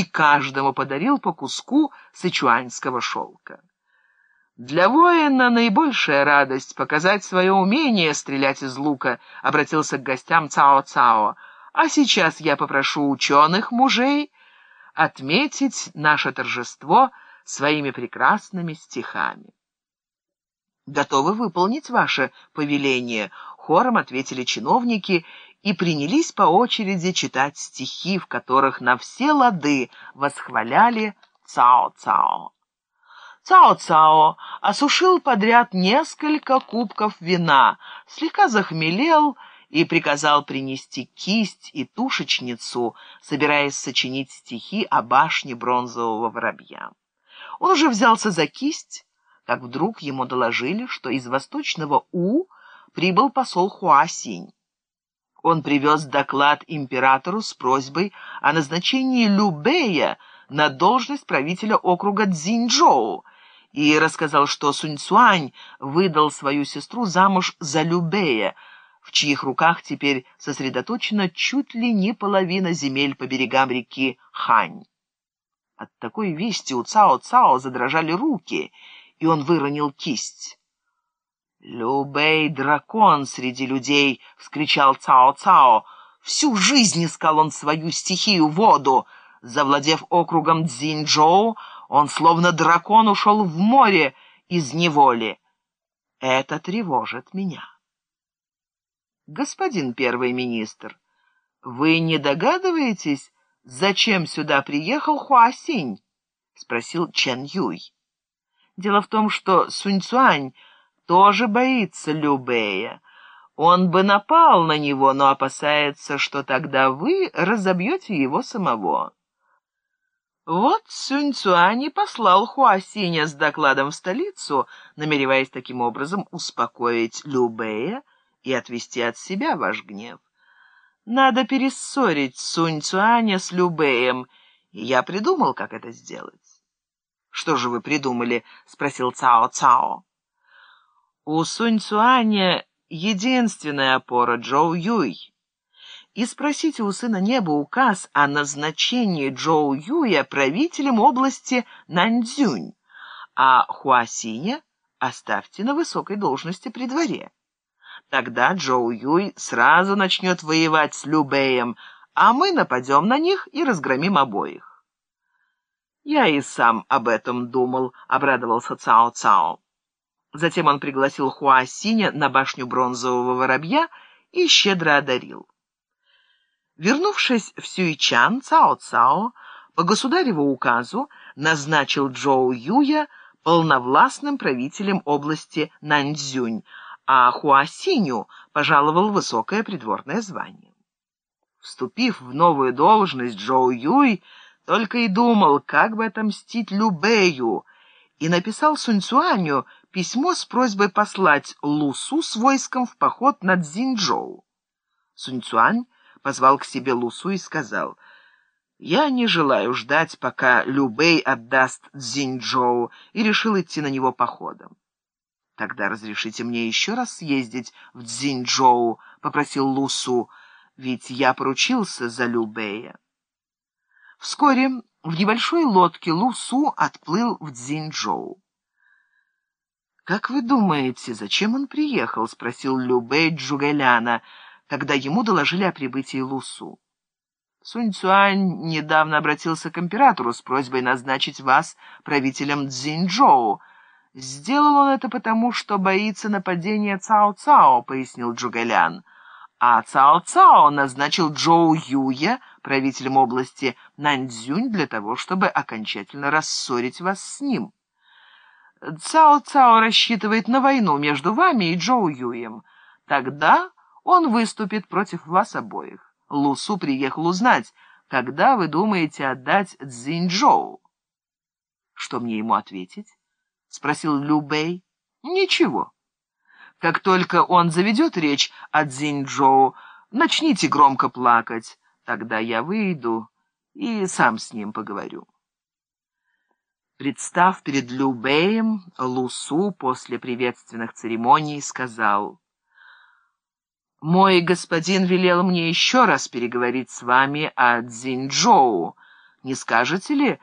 и каждому подарил по куску сычуанского шелка. «Для воина наибольшая радость — показать свое умение стрелять из лука», — обратился к гостям Цао-Цао. «А сейчас я попрошу ученых мужей отметить наше торжество своими прекрасными стихами». «Готовы выполнить ваше повеление», — хором ответили чиновники и принялись по очереди читать стихи, в которых на все лады восхваляли Цао-Цао. Цао-Цао осушил подряд несколько кубков вина, слегка захмелел и приказал принести кисть и тушечницу, собираясь сочинить стихи о башне бронзового воробья. Он уже взялся за кисть, как вдруг ему доложили, что из восточного У прибыл посол Хуасинь. Он привез доклад императору с просьбой о назначении Любея на должность правителя округа Цзиньчжоу и рассказал, что Суньцуань выдал свою сестру замуж за Любея, в чьих руках теперь сосредоточена чуть ли не половина земель по берегам реки Хань. От такой вести у Цао-Цао задрожали руки, и он выронил кисть. «Любей дракон среди людей!» — вскричал Цао-Цао. «Всю жизнь искал он свою стихию, воду. Завладев округом Цзиньчжоу, он словно дракон ушел в море из неволи. Это тревожит меня». «Господин первый министр, вы не догадываетесь, зачем сюда приехал Хуасинь?» — спросил Чен Юй. «Дело в том, что Сунь Цюань тоже боится Любея. Он бы напал на него, но опасается, что тогда вы разобьете его самого. Вот Сюнь Цуани послал Хуасиня с докладом в столицу, намереваясь таким образом успокоить Любея и отвести от себя ваш гнев. Надо перессорить Сунь Цуаня с Любеем, и я придумал, как это сделать. — Что же вы придумали? — спросил Цао Цао. У Сунь-Цуаня единственная опора Джоу Юй. И спросите у сына неба указ о назначении Джоу Юя правителем области Наньцзюнь, а Хуасиня оставьте на высокой должности при дворе. Тогда Джоу Юй сразу начнет воевать с Любеем, а мы нападем на них и разгромим обоих. «Я и сам об этом думал», — обрадовался Цао Цао. Затем он пригласил Хуасиня на башню бронзового воробья и щедро одарил. Вернувшись в Сюичан, Цао-Цао по государеву указу назначил Джоу Юя полновластным правителем области Наньцзюнь, а Хуасиню пожаловал высокое придворное звание. Вступив в новую должность, Джоу Юй только и думал, как бы отомстить Любею, и написал Суньцуаню письмо с просьбой послать Лусу с войском в поход на Цзиньчжоу. Суньцуань позвал к себе Лусу и сказал, «Я не желаю ждать, пока Любэй отдаст Цзиньчжоу, и решил идти на него походом». «Тогда разрешите мне еще раз съездить в Цзиньчжоу», — попросил Лусу, «ведь я поручился за Любэя». Вскоре в небольшой лодке Лусу отплыл в Цзиньчжоу. «Как вы думаете, зачем он приехал?» — спросил Любэй Джугэляна, когда ему доложили о прибытии Лусу. Сунь Цюань недавно обратился к императору с просьбой назначить вас правителем Цзиньчжоу. Сделал он это потому, что боится нападения Цао-Цао, пояснил Джугэлян. А Цао-Цао назначил Джоу Юя правителем области Наньцзюнь для того, чтобы окончательно рассорить вас с ним. Цао-Цао рассчитывает на войну между вами и Джоу Юем. Тогда он выступит против вас обоих. Лусу приехал узнать, когда вы думаете отдать Цзиньчжоу. Что мне ему ответить? — спросил Лю Бэй. — Ничего. Как только он заведет речь о Цзиньчжоу, начните громко плакать. Тогда я выйду и сам с ним поговорю. Представ перед Любеем, Лусу после приветственных церемоний сказал, «Мой господин велел мне еще раз переговорить с вами о Цзиньчжоу, Не скажете ли,